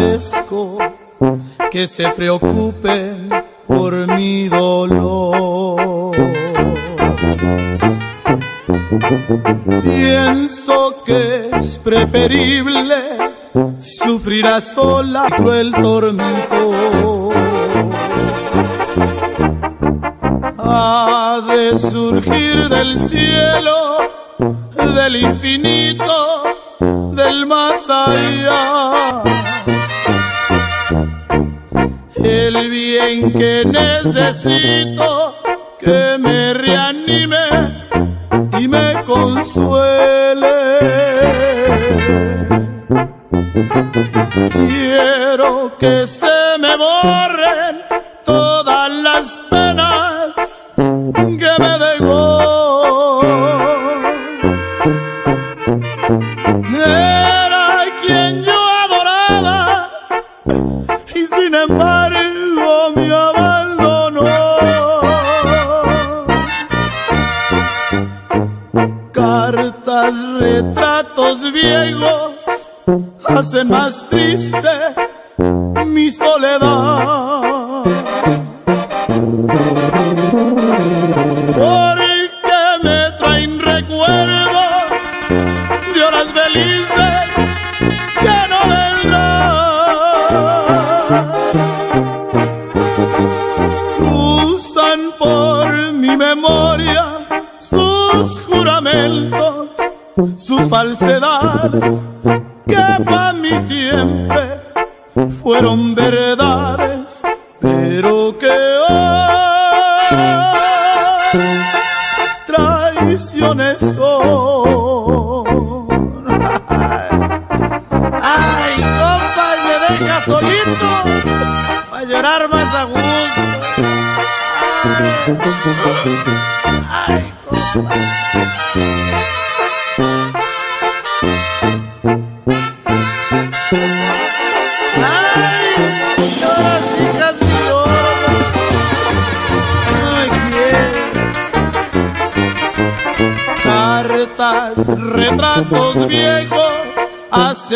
agradezco que se preocupen por mi dolor. Pienso que es preferible sufrir a sola cruel tormento necesito que me reanime y me consuele. Quiero que se me borren todas las más triste.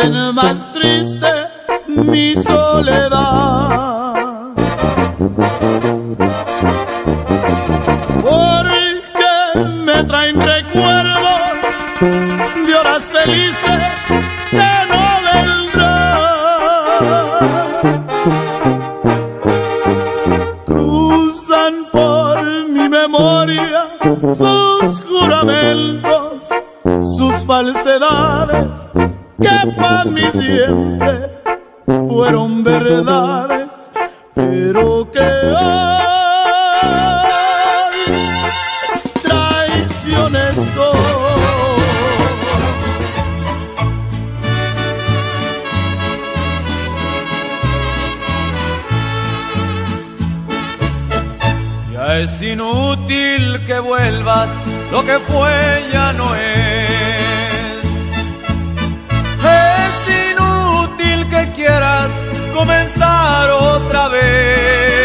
and my es inútil que vuelvas, lo que fue ya no es. Es inútil que quieras comenzar otra vez.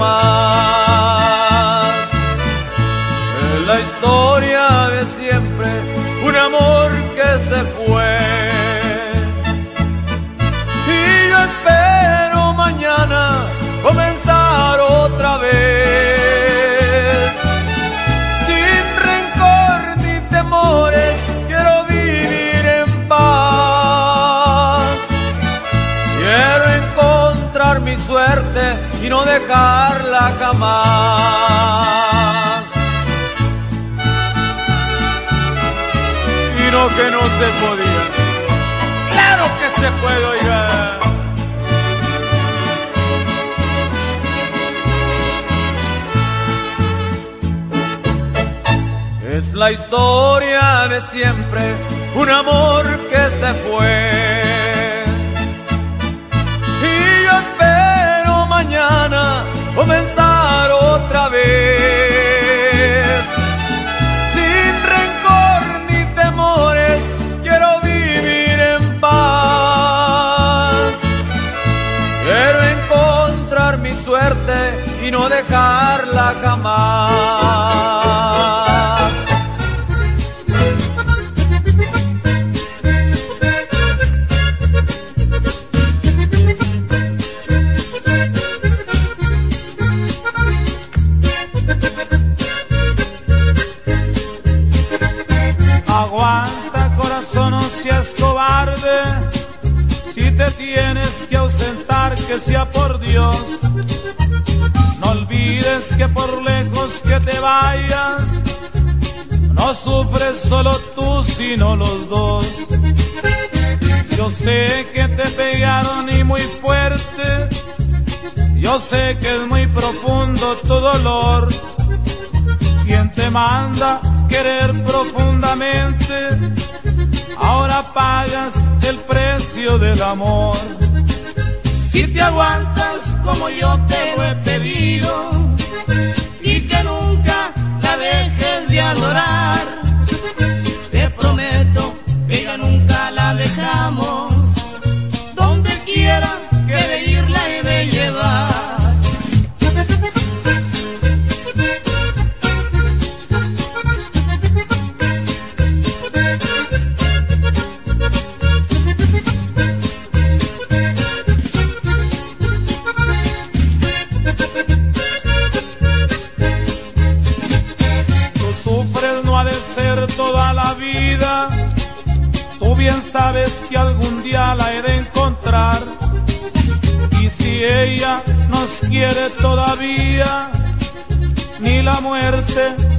Quiera dejarla jamás. Y no que no se podía. Claro que se puede, oiga. Es la historia de siempre, un amor que se fue. Otra vez. Sin rencor ni temores, quiero vivir en paz. Quiero encontrar mi suerte y no dejarla jamás. Aguanta corazón, no seas cobarde. Si te tienes que ausentar, que sea por Dios. No olvides que por lejos que te vayas, no sufres solo tú, sino los dos. Yo sé que te pegaron y muy fuerte. Yo sé que es muy profundo tu dolor. ¿Quién te manda querer profundamente? Ahora pagas el precio del amor. Si te aguantas como yo te lo he pedido y que nunca la dejes de adorar, te prometo que ya nunca la dejamos.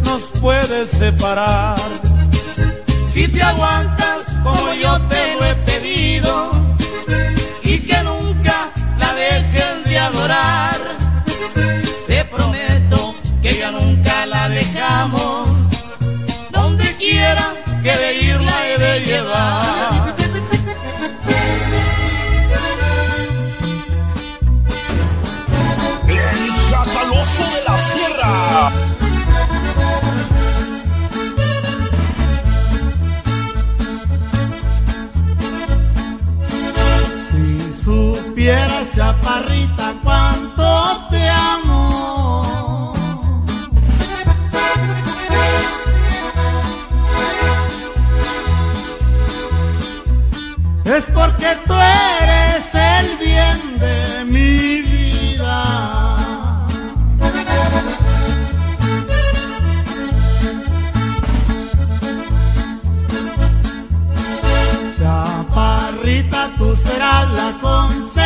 Nos puede separar. Si te aguantas como yo te tú serás la consejera.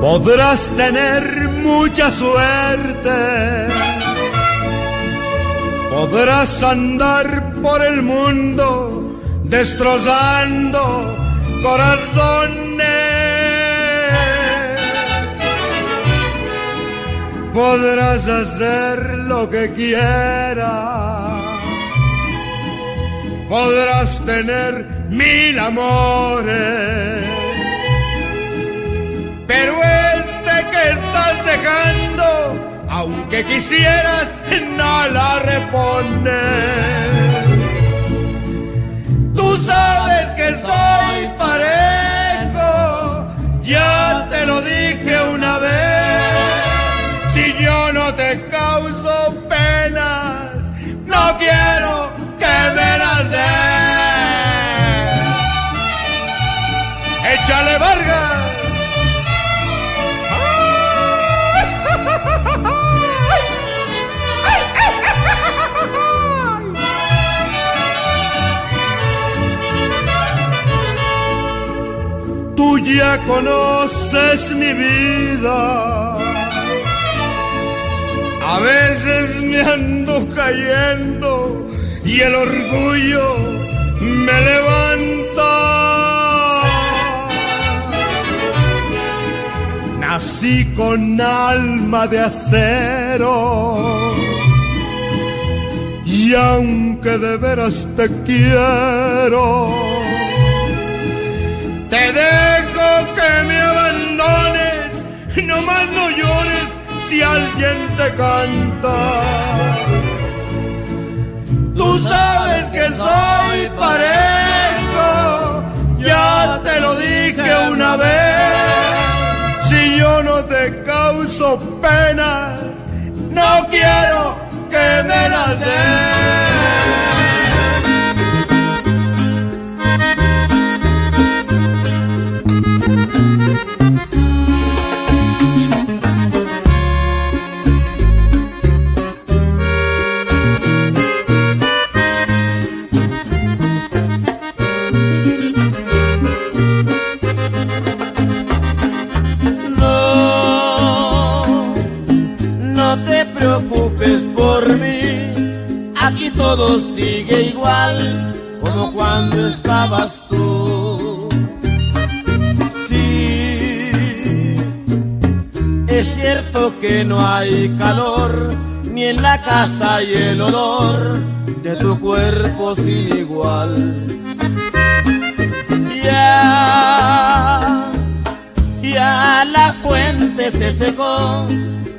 Podrás tener mucha suerte, podrás andar por el mundo destrozando corazones. Podrás hacer lo que quieras, podrás tener mil amores. Pero este que estás dejando, aunque quisieras, no la repones. Tú sabes que soy parejo, ya te lo dije una vez. Si yo no te causo penas, no quiero que me las des. Échale Vargas. Ya conoces mi vida. A veces me ando cayendo y el orgullo me levanta. Nací con alma de acero. Y aunque de veras te quiero, te dejo no más no llores si alguien te canta. Tú sabes que soy parejo, ya te lo dije una vez. Si yo no te causo penas, no quiero que me las des. Sigue igual como cuando estabas tú. Sí, es cierto que no hay calor, ni en la casa hay el olor de tu cuerpo sin igual. Ya ya la fuente se secó,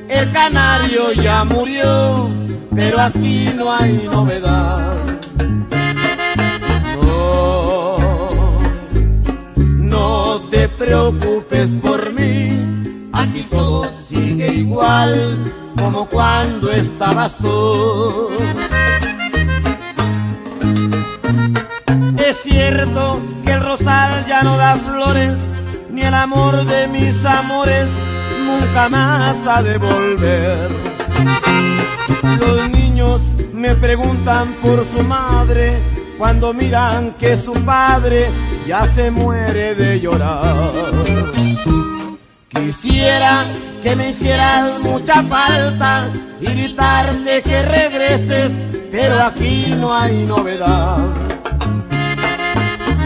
el canario ya murió, pero aquí no hay novedad. Preocupes por mí, aquí todo sigue igual como cuando estabas tú. Es cierto que el rosal ya no da flores, ni el amor de mis amores nunca más ha de volver. Los niños me preguntan por su madre cuando miran que su padre ya se muere de llorar. Quisiera que me hicieras mucha falta y gritarte que regreses, pero aquí no hay novedad.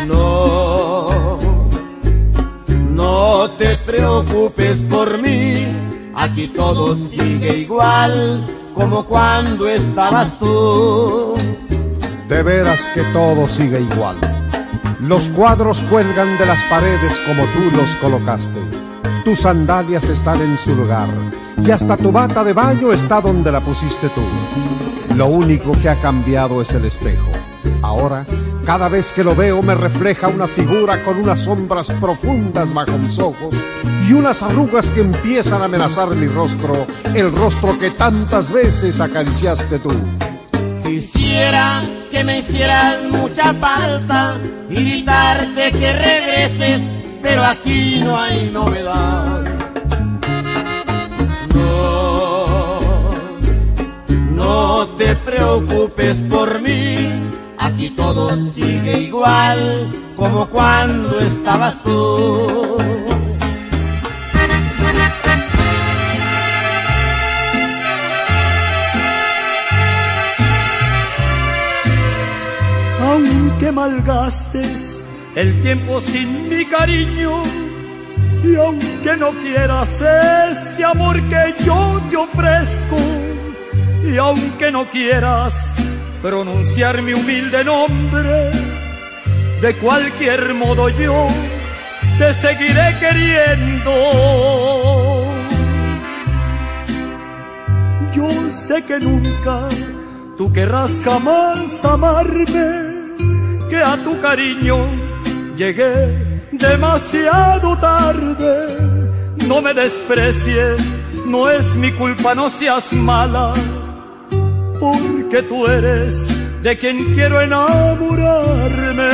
No, no te preocupes por mí, aquí todo sigue igual como cuando estabas tú. De veras que todo sigue igual. Los cuadros cuelgan de las paredes como tú los colocaste. Tus sandalias están en su lugar y hasta tu bata de baño está donde la pusiste tú. Lo único que ha cambiado es el espejo. Ahora, cada vez que lo veo me refleja una figura con unas sombras profundas bajo mis ojos y unas arrugas que empiezan a amenazar mi rostro, el rostro que tantas veces acariciaste tú. Quisiera que me hicieras mucha falta y gritarte que regreses, pero aquí no hay novedad. No, no te preocupes por mí, aquí todo sigue igual como cuando estabas tú. Aunque malgastes el tiempo sin mi cariño y aunque no quieras este amor que yo te ofrezco y aunque no quieras pronunciar mi humilde nombre, de cualquier modo yo te seguiré queriendo. Yo sé que nunca tú querrás jamás amarme que a tu cariño llegué demasiado tarde. No me desprecies, no es mi culpa, no seas mala, porque tú eres de quien quiero enamorarme.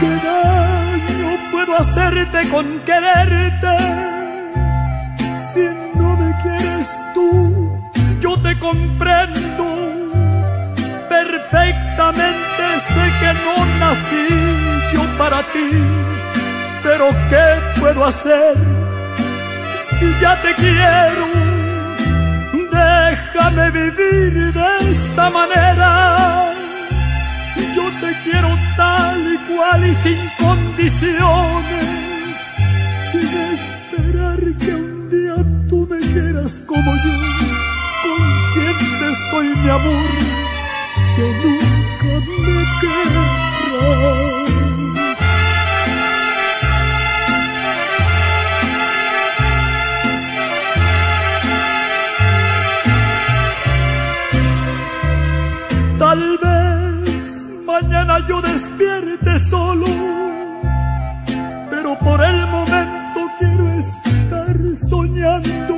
¿Qué daño puedo hacerte con quererte si no me quieres tú? Yo te comprendo perfectamente sé que no nací yo para ti, pero ¿qué puedo hacer si ya te quiero? Déjame vivir de esta manera. Yo te quiero tal y cual y sin condiciones, sin esperar que un día tú me quieras como yo. Consciente estoy, mi amor que nunca me querrás. Tal vez mañana yo despierte solo, pero por el momento quiero estar soñando.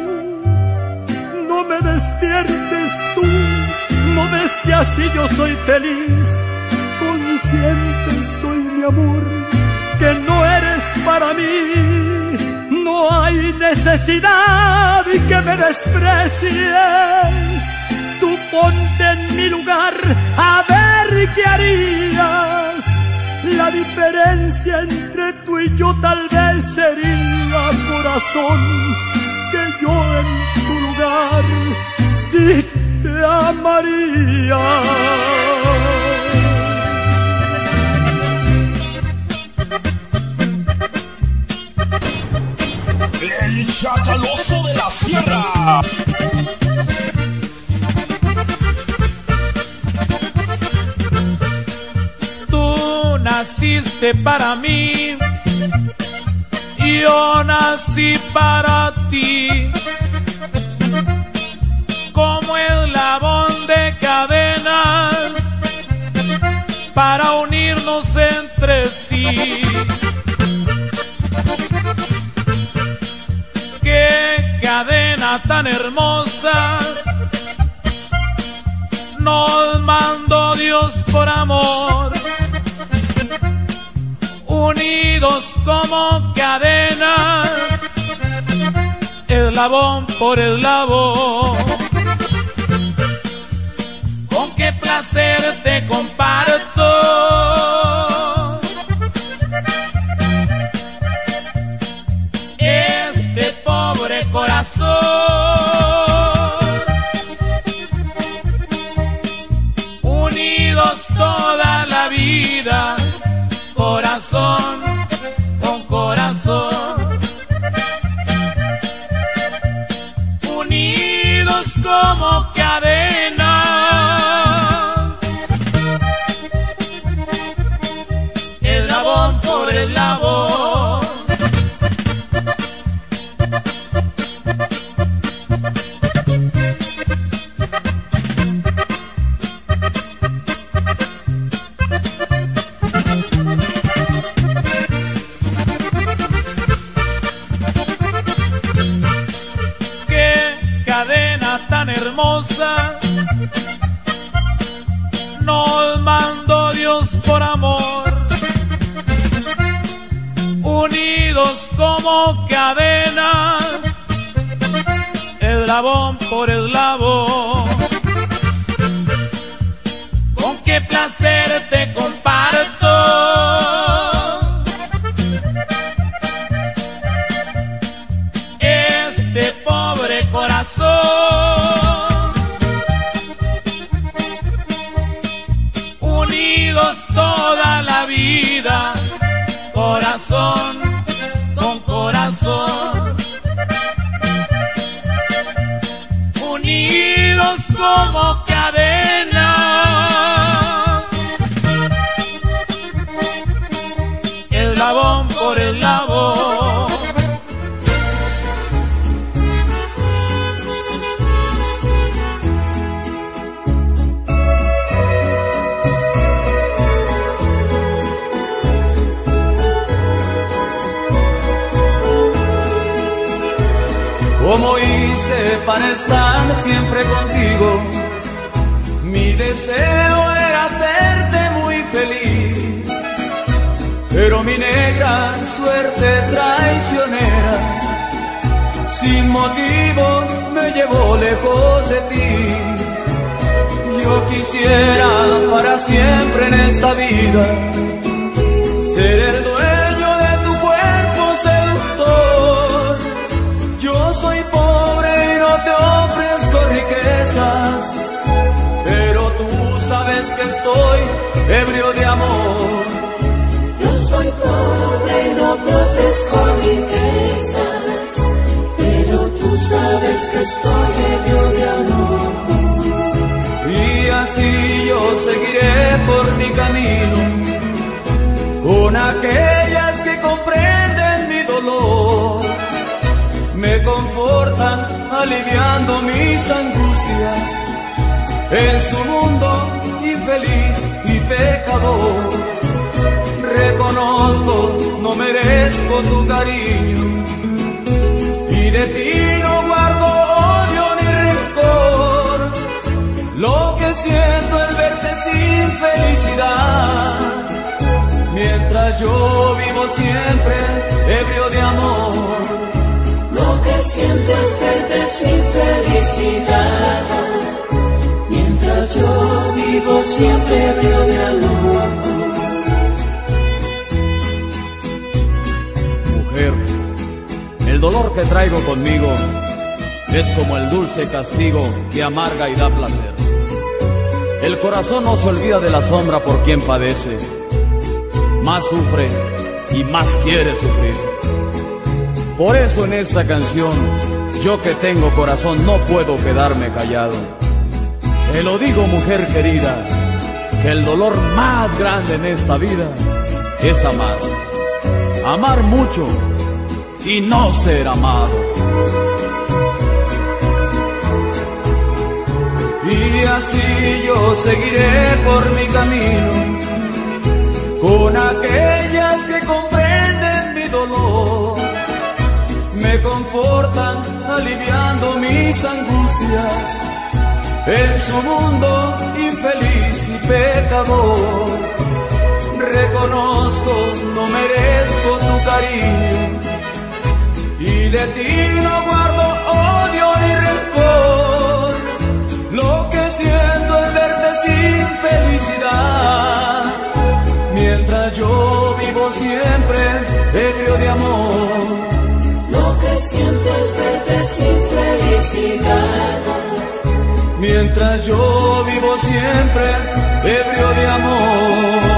No me despiertes tú que así yo soy feliz, consciente estoy mi amor, que no eres para mí, no hay necesidad que me desprecies, tú ponte en mi lugar a ver qué harías, la diferencia entre tú y yo tal vez sería corazón, que yo en tu lugar, si te amaría. El chacaloso de la sierra. Tú naciste para mí y yo nací para ti. Como eslabón de cadenas para unirnos entre sí. cadena tan hermosa nos mandó Dios por amor, unidos como cadena, eslabón por eslabón. Placer te comparto siempre contigo. Mi deseo era hacerte muy feliz, pero mi negra suerte traicionera, sin motivo me llevó lejos de ti. Yo quisiera para siempre en esta vida ser el dueño que estoy ebrio de amor. Y así yo seguiré por mi camino con aquellas que comprenden mi dolor, me confortan aliviando mis angustias en su mundo infeliz y pecador. Reconozco, no merezco tu cariño y de ti no guardo odio ni rencor. Lo que siento es verte sin felicidad, mientras yo vivo siempre ebrio de amor. Lo que siento es verte sin felicidad yo vivo siempre ebrio de amor. El dolor que traigo conmigo es como el dulce castigo que amarga y da placer. El corazón no se olvida de la sombra por quien padece, más sufre y más quiere sufrir. Por eso en esta canción, yo que tengo corazón no puedo quedarme callado te lo digo mujer querida, que el dolor más grande en esta vida es amar. Amar mucho y no ser amado. Y así yo seguiré por mi camino con aquellas que comprenden mi dolor me confortan aliviando mis angustias. En su mundo infeliz y pecador, reconozco no merezco tu cariño de ti no guardo odio ni rencor. Lo que siento es verte sin felicidad, mientras yo vivo siempre ebrio de amor sientes verte sin felicidad. Mientras yo vivo siempre ebrio de amor.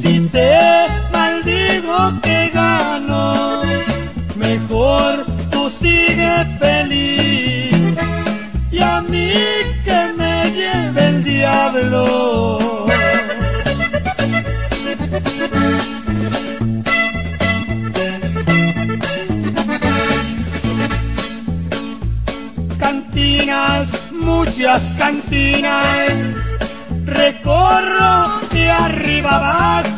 Si te maldigo que gano, mejor tú sigues feliz. Y a mí que me lleve el diablo. Cantinas, muchas cantinas recorro de arriba abajo.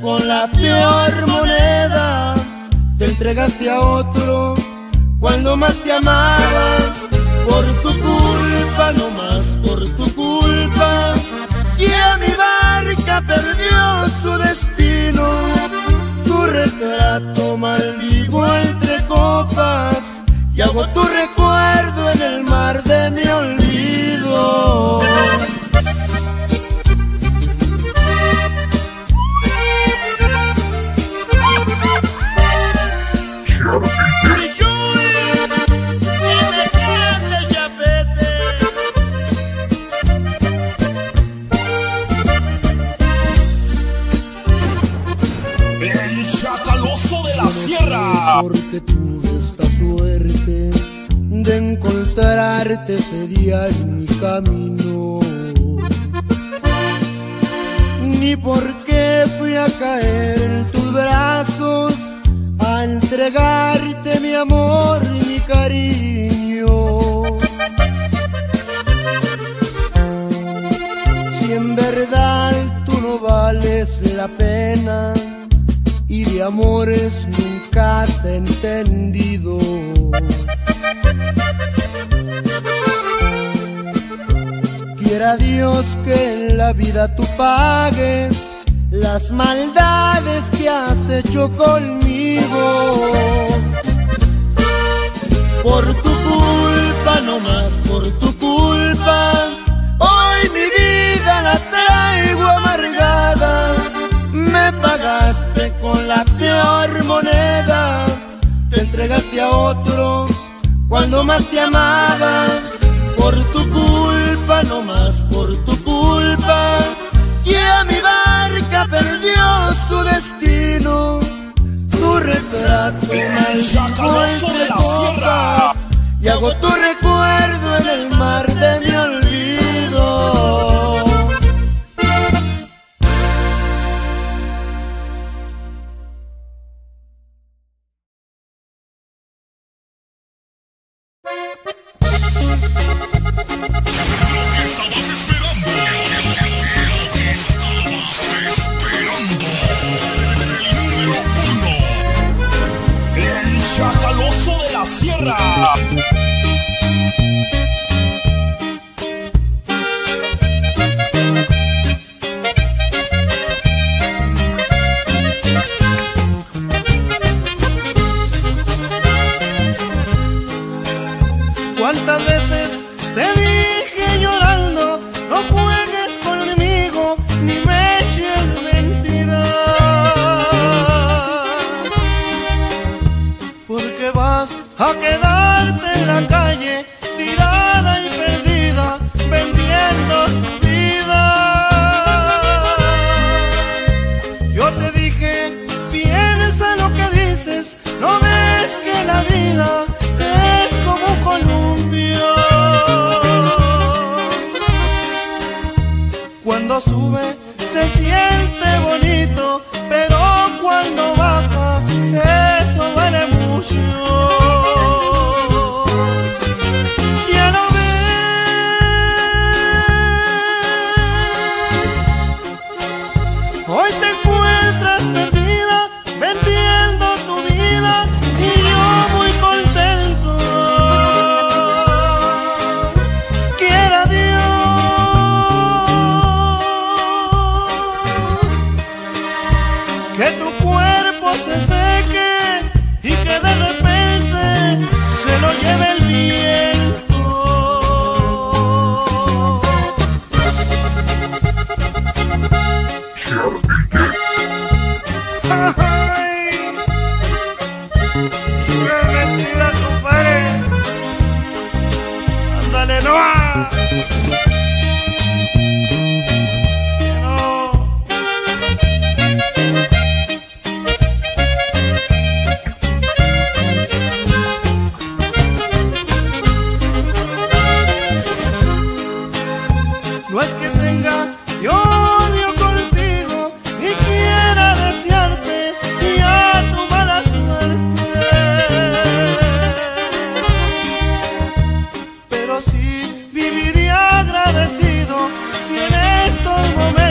Con la peor moneda, te entregaste a otro cuando más te amaba. Por tu culpa, no más por tu culpa, y a mi barca perdió su destino. Tu retrato maldigo entre copas y hago tu recuerdo en el mar de mi olvido. Ese día en mi camino. Ni por qué fui a caer en tus brazos a entregarte mi amor y mi cariño. Si en verdad tú no vales la pena y de amores nunca has entendido. Quiera Dios que en la vida tú pagues las maldades que has hecho conmigo. Por tu culpa, no más por tu culpa, hoy mi vida la traigo amargada. Me pagaste con la peor moneda, te entregaste a otro cuando más te amaba. Por tu perdió su destino. Tu retrato de entre copas, y hago tu recuerdo en el mar de mi si en estos momentos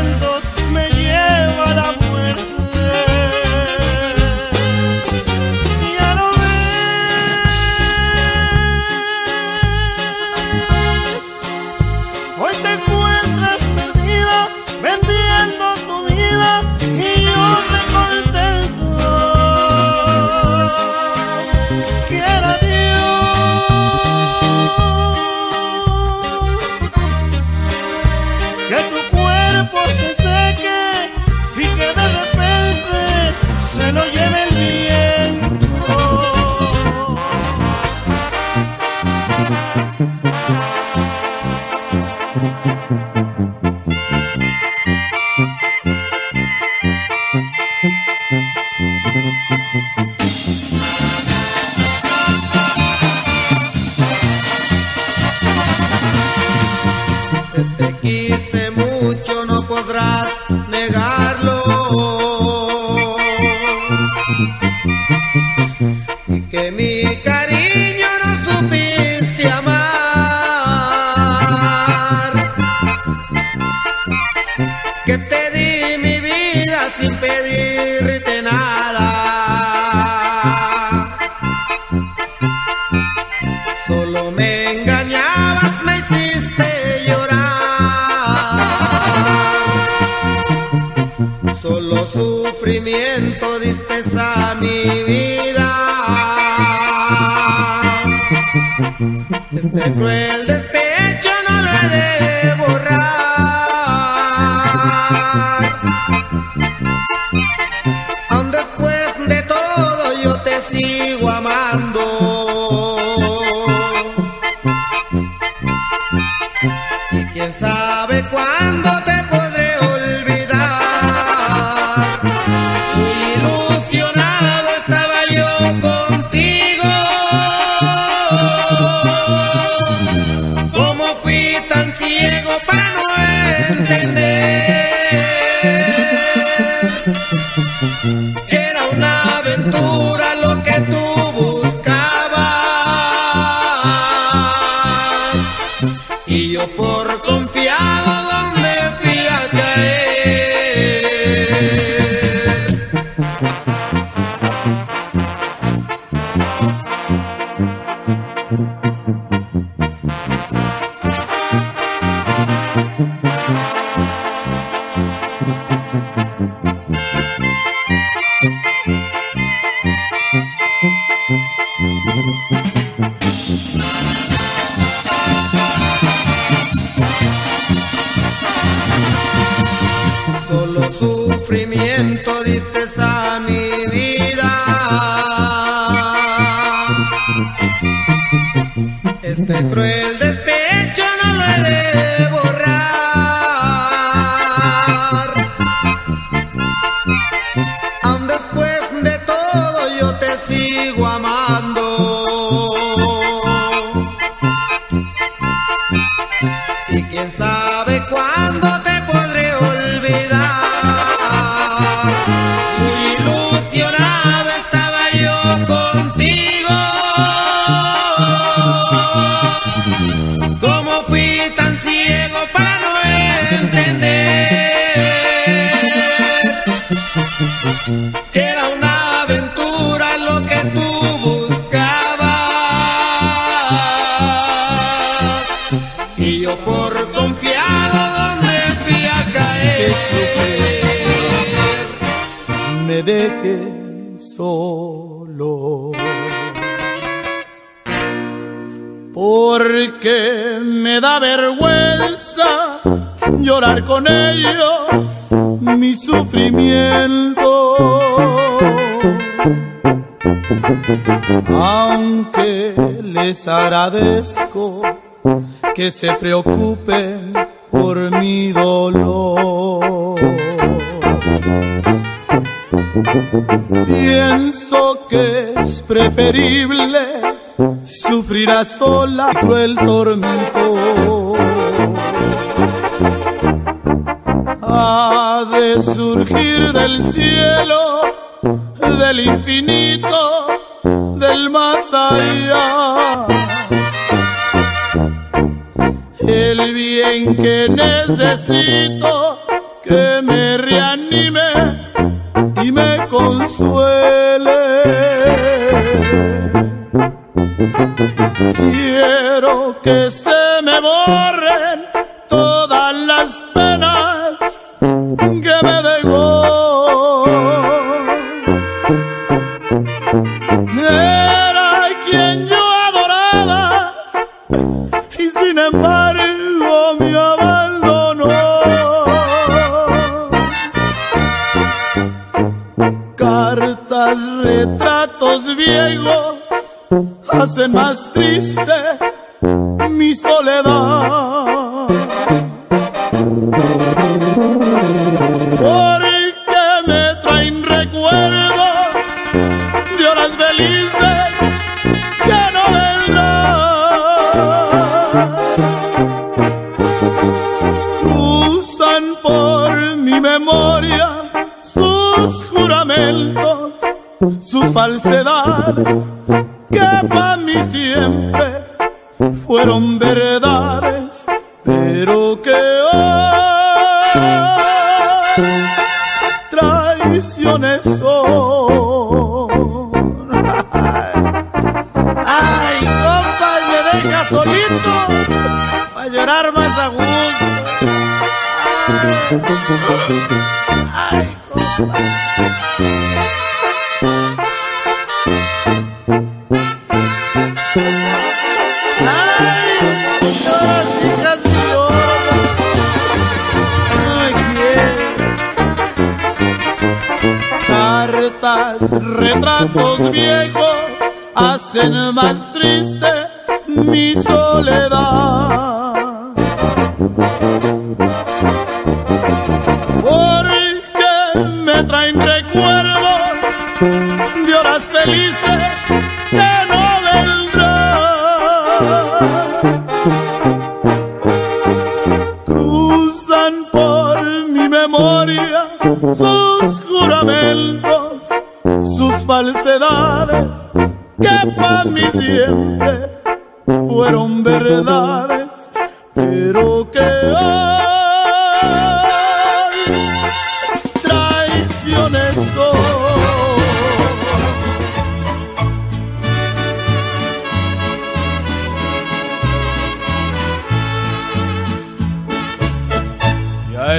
les agradezco que se preocupen por mi dolor. Pienso que es preferible sufrir a sola cruel tormento. Ha de surgir del cielo, del infinito, del más allá. Que necesito que me reanime y me consuele. Quiero que se me borren todas las penas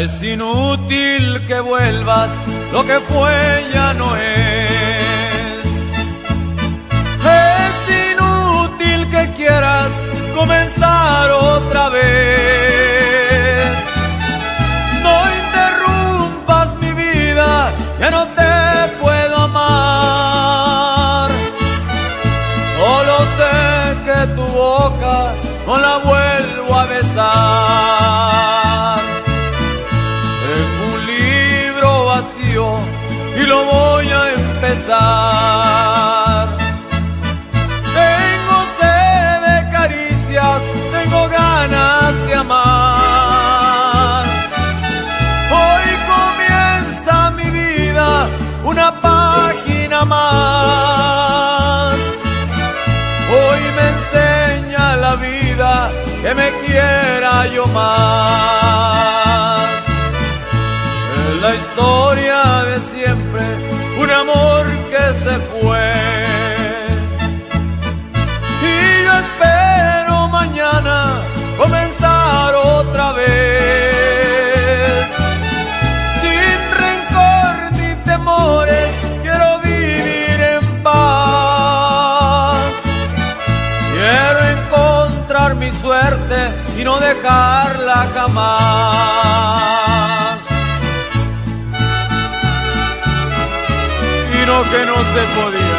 Es inútil que vuelvas, lo que fue ya no es. Es inútil que quieras comenzar otra vez. más. En la historia de siempre, un amor que se fue. Y yo espero mañana comenzar otra vez. Sin rencor ni temores, quiero vivir en paz. Quiero encontrar mi suerte y no dejar jamás. Y no que no se podía,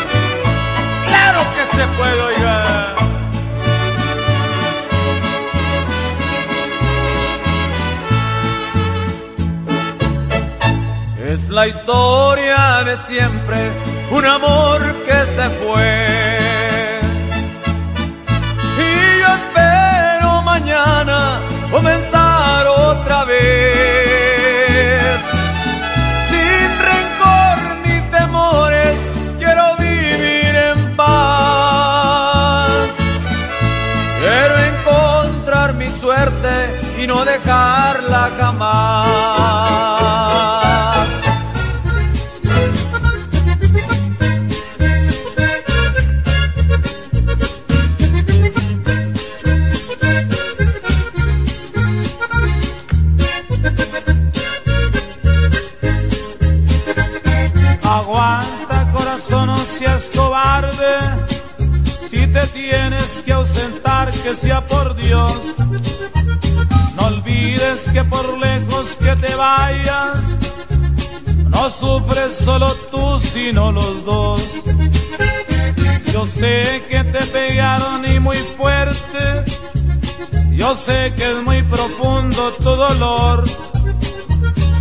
claro que se puede, oiga. Es la historia de siempre, un amor que se fue. Dejarla jamás. Aguanta corazón, no seas cobarde. Si te tienes que ausentar, que sea por Dios. No olvides que por lejos que te vayas, no sufres solo tú, sino los dos. Yo sé que te pegaron y muy fuerte. Yo sé que es muy profundo tu dolor.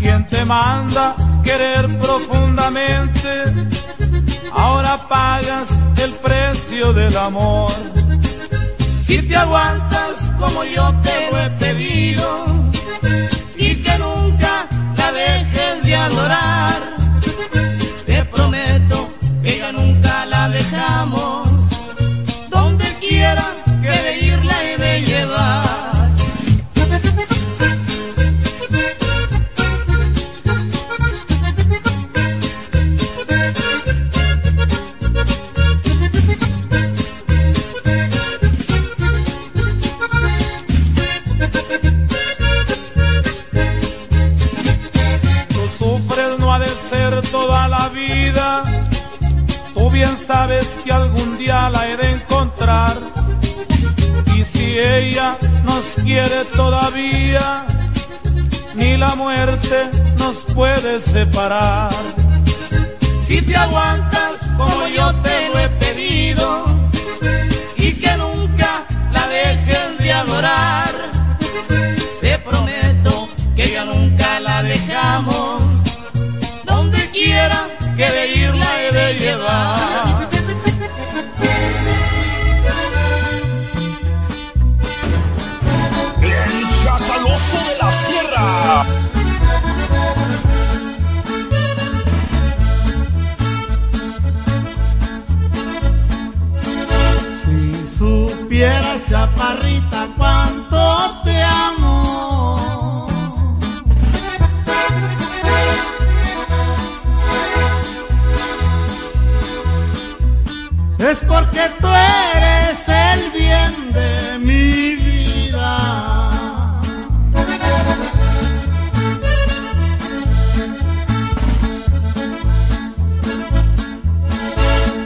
Quien te manda querer profundamente, ahora pagas el precio del amor. Si te aguantas como yo te lo he pedido y que nunca la dejes de adorar, todavía, ni la muerte nos puede separar. Si te aguantas como yo te lo he pedido y que nunca la dejes de adorar, chaparrita, cuánto te amo. Es porque tú eres el bien de mi vida.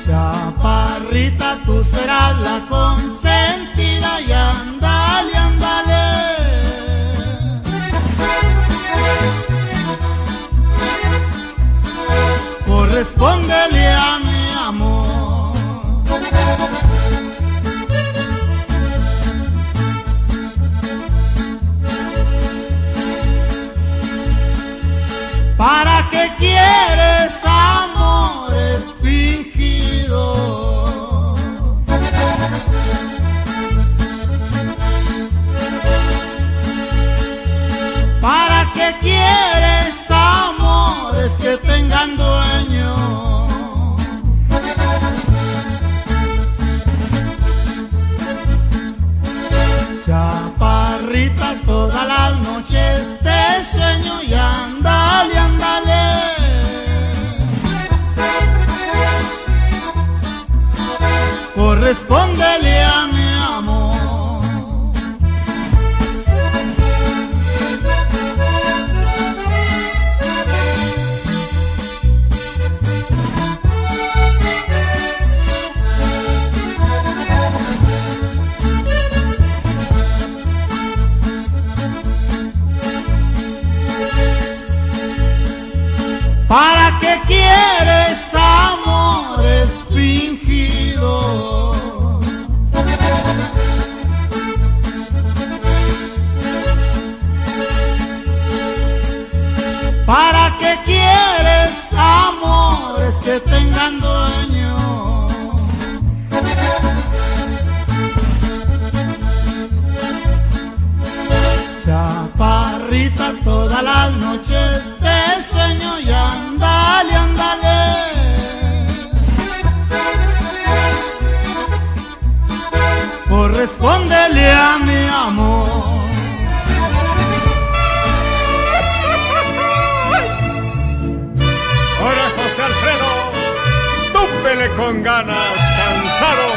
Chaparrita, tú serás la consentida Correspóndele a mi con ganas, cansado.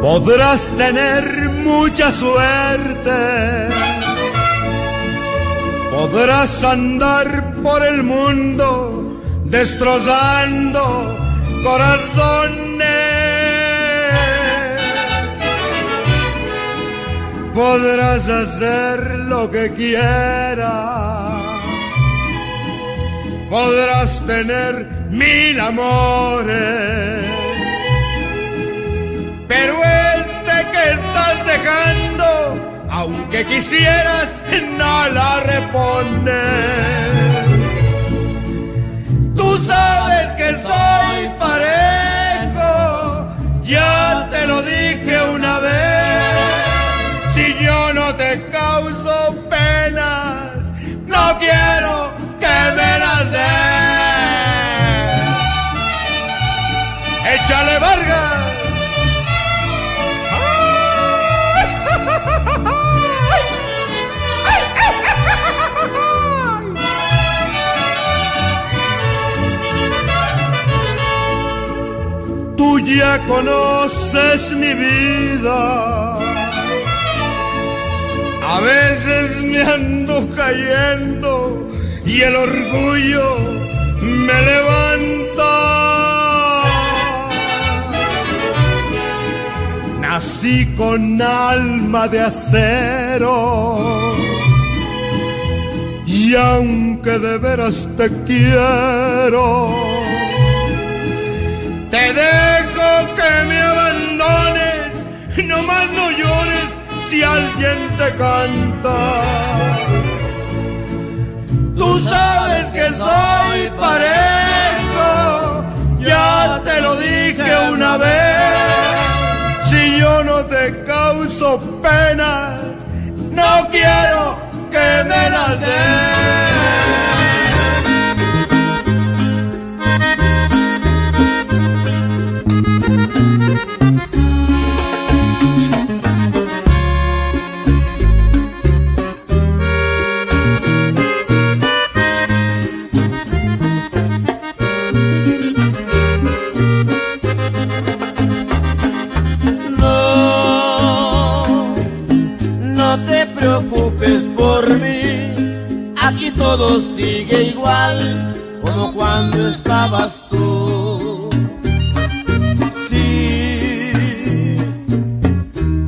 Podrás tener mucha suerte, podrás andar por el mundo destrozando corazones. Podrás hacer lo que quieras, podrás tener mil amores pero este que estás dejando, aunque quisieras, no la repones. Tú sabes que soy parejo, ya ya conoces mi vida. A veces me ando cayendo y el orgullo me levanta. Nací con alma de acero. Y aunque de veras te quiero, te que me abandones, no más no llores si alguien te canta. Tú sabes que soy parejo, ya te lo dije una vez. Si yo no te causo penas, no quiero que me las des. Igual como cuando estabas tú. Sí,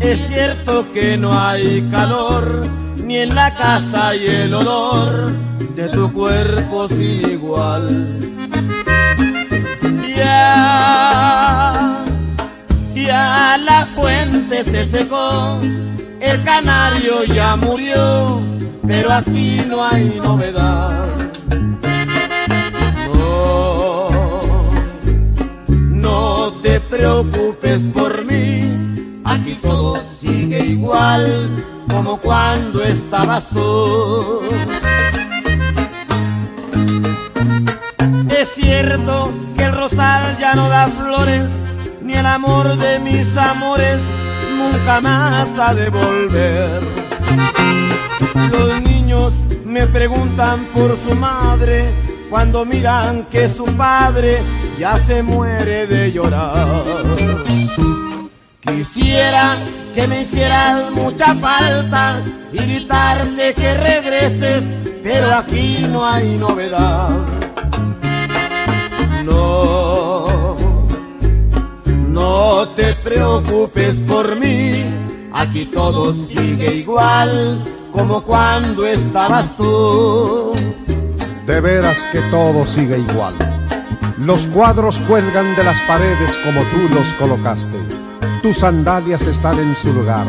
es cierto que no hay calor, ni en la casa y el olor de tu cuerpo sigue igual. Ya, ya la fuente se secó, el canario ya murió, pero aquí no hay novedad. Te preocupes por mí, aquí todo sigue igual como cuando estabas tú. Es cierto que el rosal ya no da flores, ni el amor de mis amores nunca más ha de volver. Los niños me preguntan por su madre cuando miran que su padre ya se muere de llorar. Quisiera que me hicieras mucha falta y gritarte que regreses, pero aquí no hay novedad. No, no te preocupes por mí, aquí todo sigue igual como cuando estabas tú. De veras que todo sigue igual. Los cuadros cuelgan de las paredes como tú los colocaste. Tus sandalias están en su lugar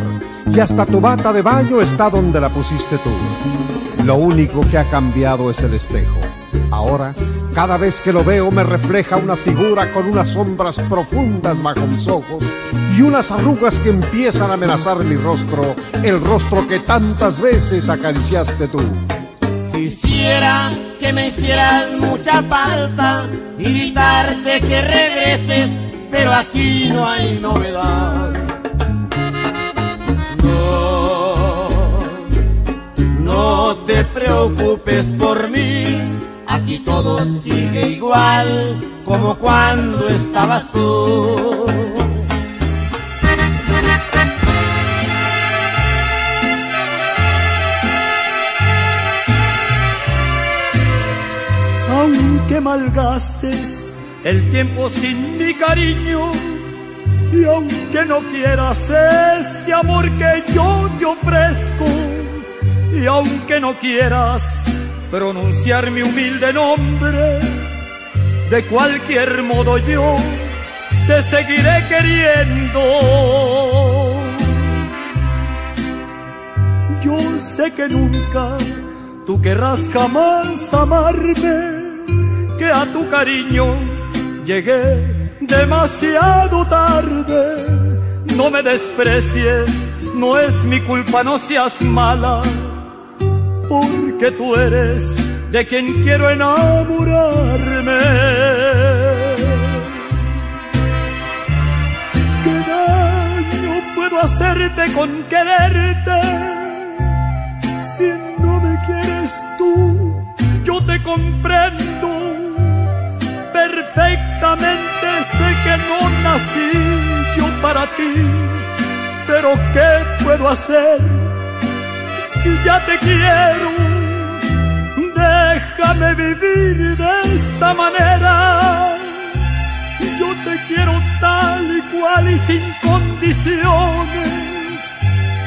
y hasta tu bata de baño está donde la pusiste tú. Lo único que ha cambiado es el espejo. Ahora, cada vez que lo veo me refleja una figura con unas sombras profundas bajo mis ojos y unas arrugas que empiezan a amenazar mi rostro, el rostro que tantas veces acariciaste tú. Quisiera que me hicieras mucha falta y gritarte que regreses, pero aquí no hay novedad. No, no te preocupes por mí, aquí todo sigue igual como cuando estabas tú. Aunque malgastes el tiempo sin mi cariño y aunque no quieras este amor que yo te ofrezco y aunque no quieras pronunciar mi humilde nombre, de cualquier modo yo te seguiré queriendo. Yo sé que nunca tú querrás jamás amarme, a tu cariño llegué demasiado tarde. No me desprecies, no es mi culpa, no seas mala, porque tú eres de quien quiero enamorarme. ¿Qué daño puedo hacerte con quererte? Si no me quieres tú, yo te comprendo. Perfectamente sé que no nací yo para ti, pero ¿qué puedo hacer si ya te quiero? Déjame vivir de esta manera. Yo te quiero tal y cual y sin condiciones,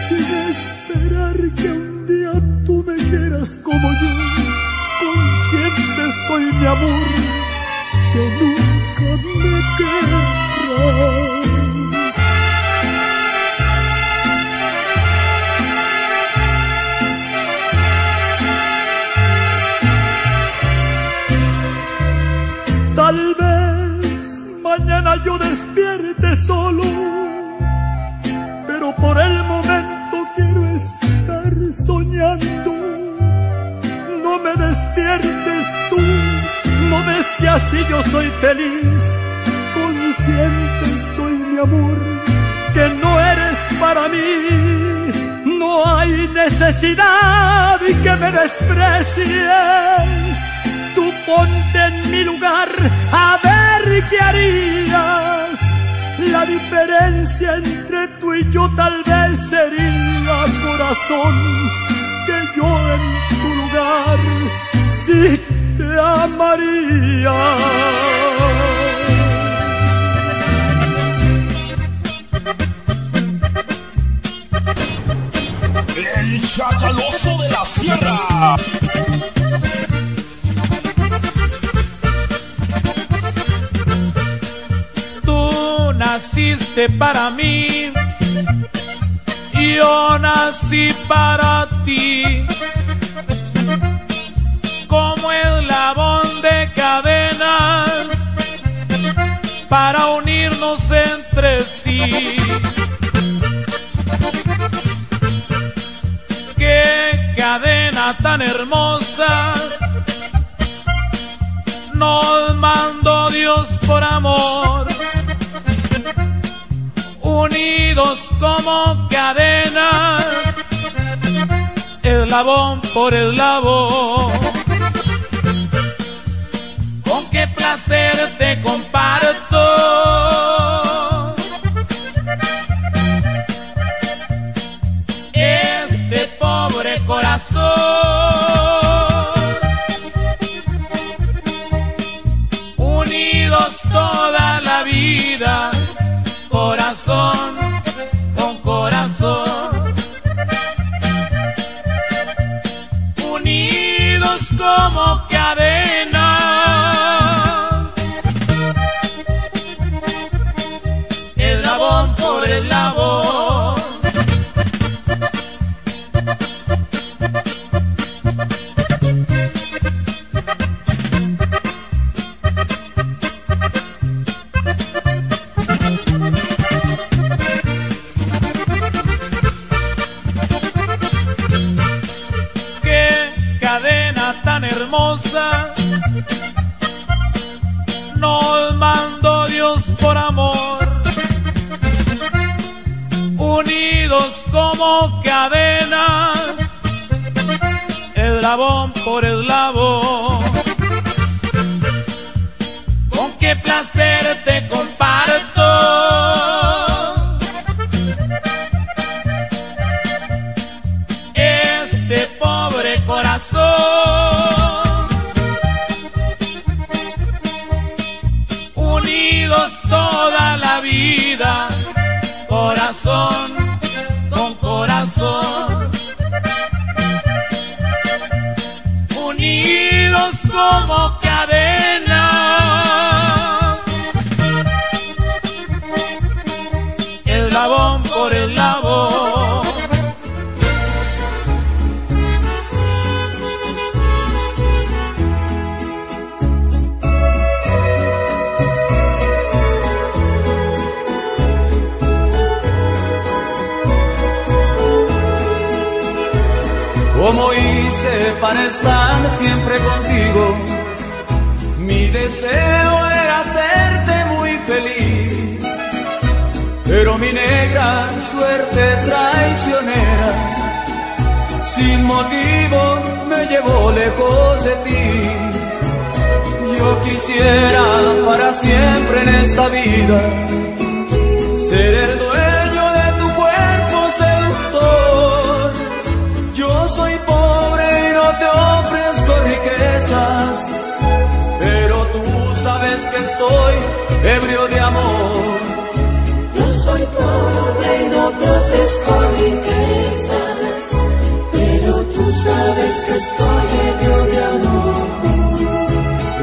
sin esperar que un día tú me quieras como yo. Consciente estoy, mi amor, que nunca me querrás. Tal vez mañana yo despierte solo, pero por el momento quiero estar soñando. No me despiertes tú, no ves que así yo soy feliz. Consciente estoy, mi amor, que no eres para mí. No hay necesidad que me desprecies. Tú ponte en mi lugar a ver qué harías. La diferencia entre tú y yo tal vez sería corazón que yo en tu lugar sí te amaría. El chacaloso de la sierra. Tú naciste para mí yo nací para ti. Como eslabón de cadenas para unirnos entre sí. Qué cadena tan hermosa nos mandó Dios por amor, unidos como cadena, eslabón por eslabón. Con qué placer te comparto. Este pobre corazón unidos toda la vida, corazón con corazón. unidos como para estar siempre contigo, mi deseo era hacerte muy feliz. Pero mi negra suerte traicionera, sin motivo me llevó lejos de ti. Yo quisiera para siempre en esta vida ser el dueño estoy ebrio de amor. Yo soy pobre y no te ofrezco riquezas, pero tú sabes que estoy ebrio de amor.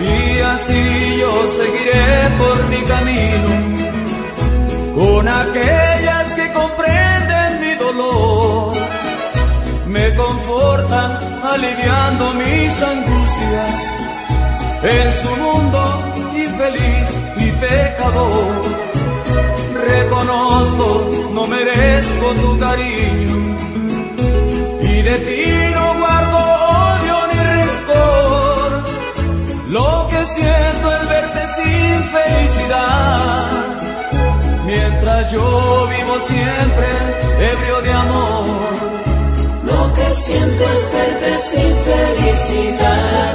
Y así yo seguiré por mi camino con aquellas que comprenden mi dolor, me confortan aliviando mis angustias en su mundo infeliz y pecador. Reconozco, no merezco tu cariño y de ti no guardo odio ni rencor. Lo que siento es verte sin felicidad, mientras yo vivo siempre ebrio de amor. Lo que siento es verte sin felicidad,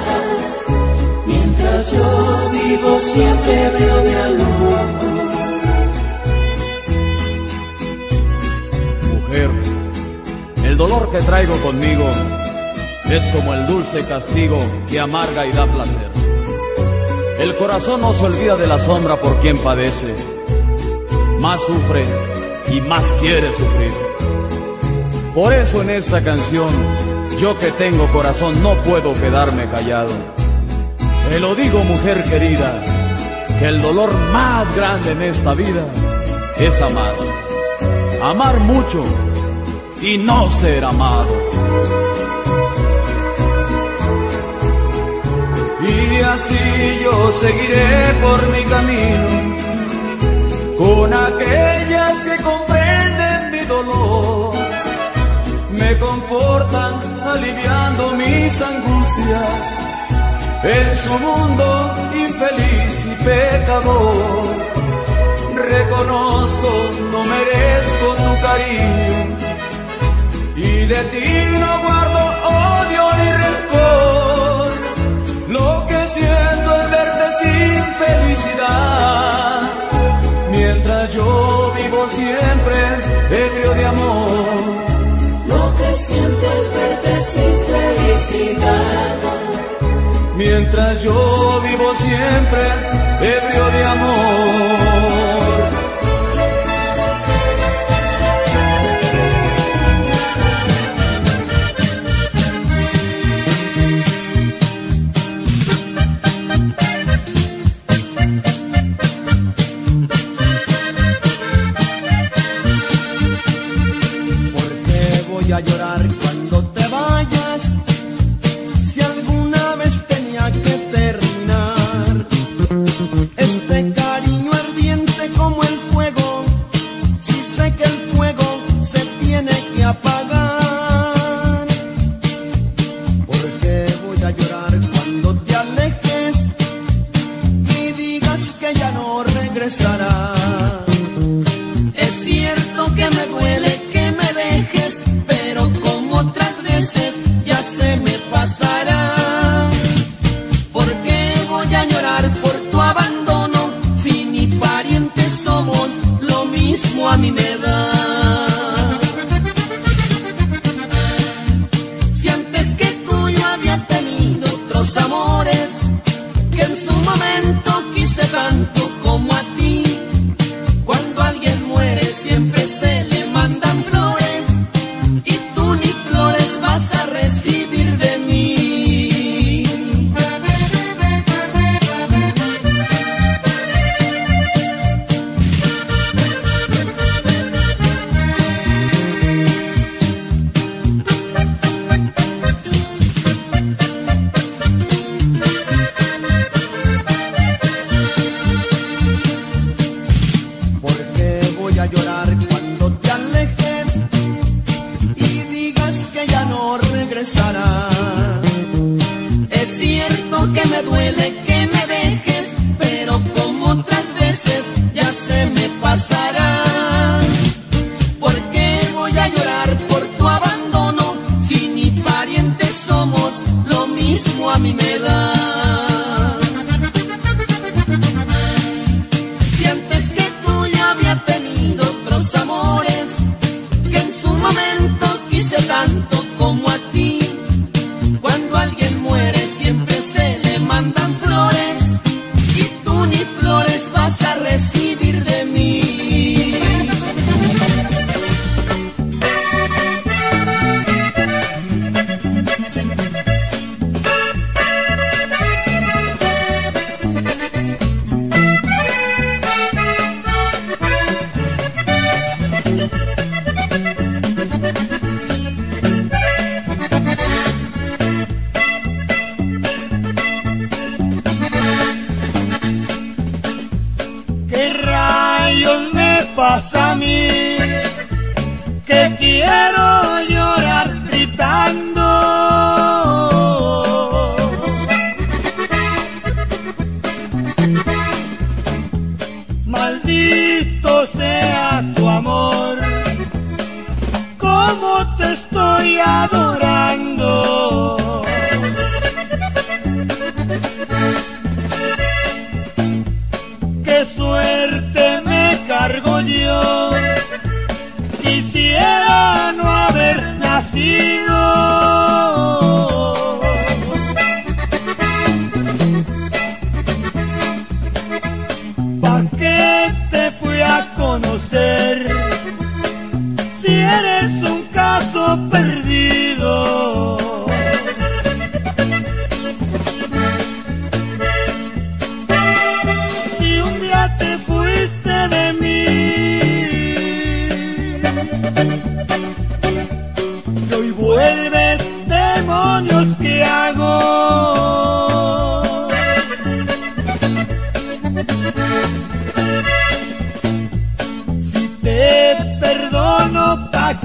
yo vivo siempre ebrio de amor. Mujer, el dolor que traigo conmigo es como el dulce castigo que amarga y da placer. El corazón no se olvida de la sombra por quien padece, más sufre y más quiere sufrir. Por eso en esta canción, yo que tengo corazón no puedo quedarme callado. Te lo digo mujer querida, que el dolor más grande en esta vida es amar. Amar mucho y no ser amado. Y así yo seguiré por mi camino con aquellas que comprenden mi dolor, me confortan aliviando mis angustias en su mundo infeliz y pecador. Reconozco, no merezco tu cariño y de ti no guardo odio ni rencor. Lo que siento es verte sin felicidad, mientras yo vivo siempre ebrio de amor. Lo que siento es verte sin felicidad, mientras yo vivo siempre ebrio de amor.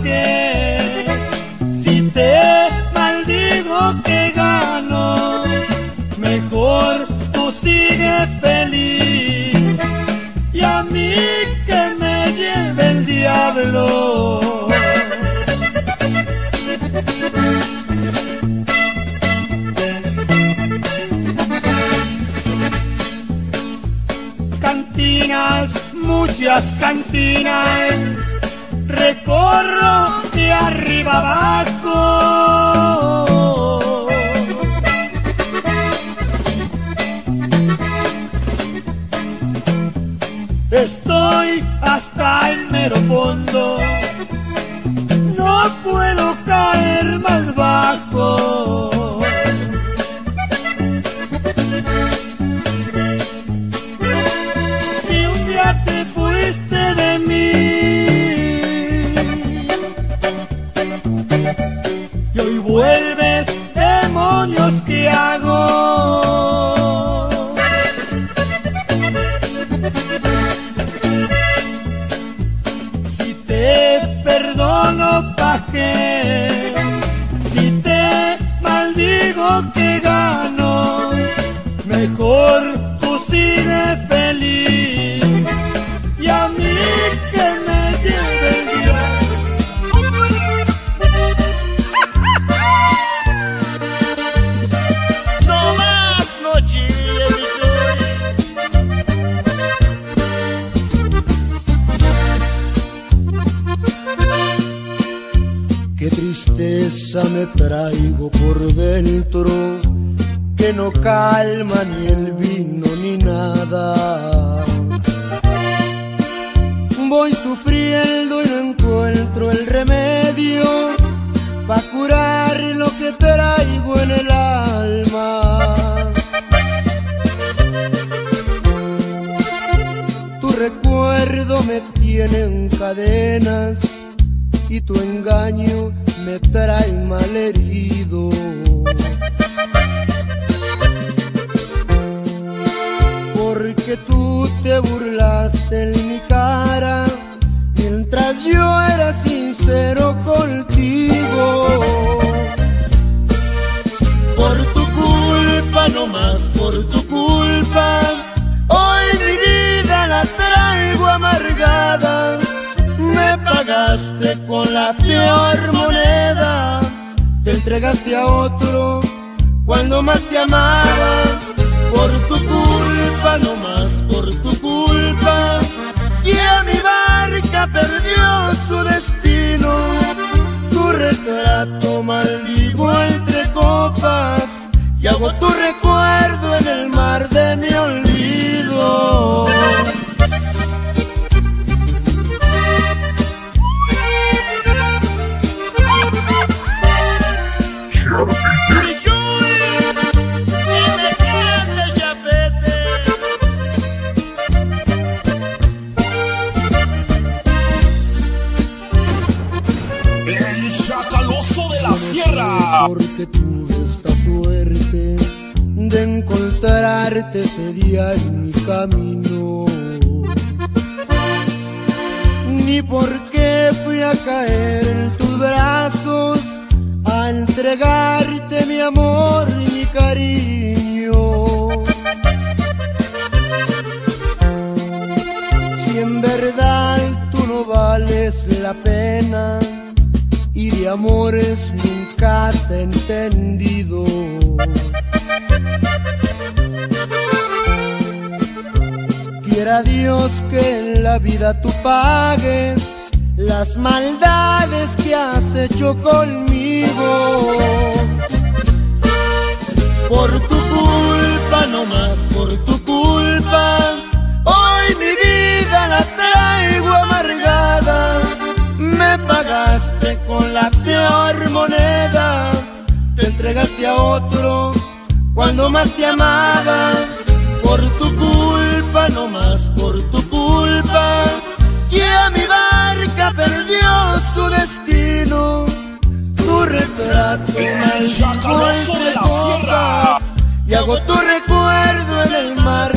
Si te maldigo que gano, mejor tú sigues feliz. Y a mí que me lleve el diablo. Cantinas, muchas cantinas morro de arriba abajo. Entregaste a otro cuando más te amaba. Por tu culpa, no más por tu culpa, ya mi barca perdió su destino. Tu retrato maldigo entre copas y hago tu recuerdo en el mar de mi olvido. En mi camino. Ni porque fui a caer en tus brazos a entregarte mi amor y mi cariño. Si en verdad tú no vales la pena y de amores nunca has entendido. Quiera Dios que en la vida tú pagues las maldades que has hecho conmigo. Por tu culpa, no más por tu culpa, hoy mi vida la traigo amargada. Me pagaste con la peor moneda, te entregaste a otro cuando más te amaba. Por tu culpa, no más borracho me saco entre copas y hago tu recuerdo en el mar.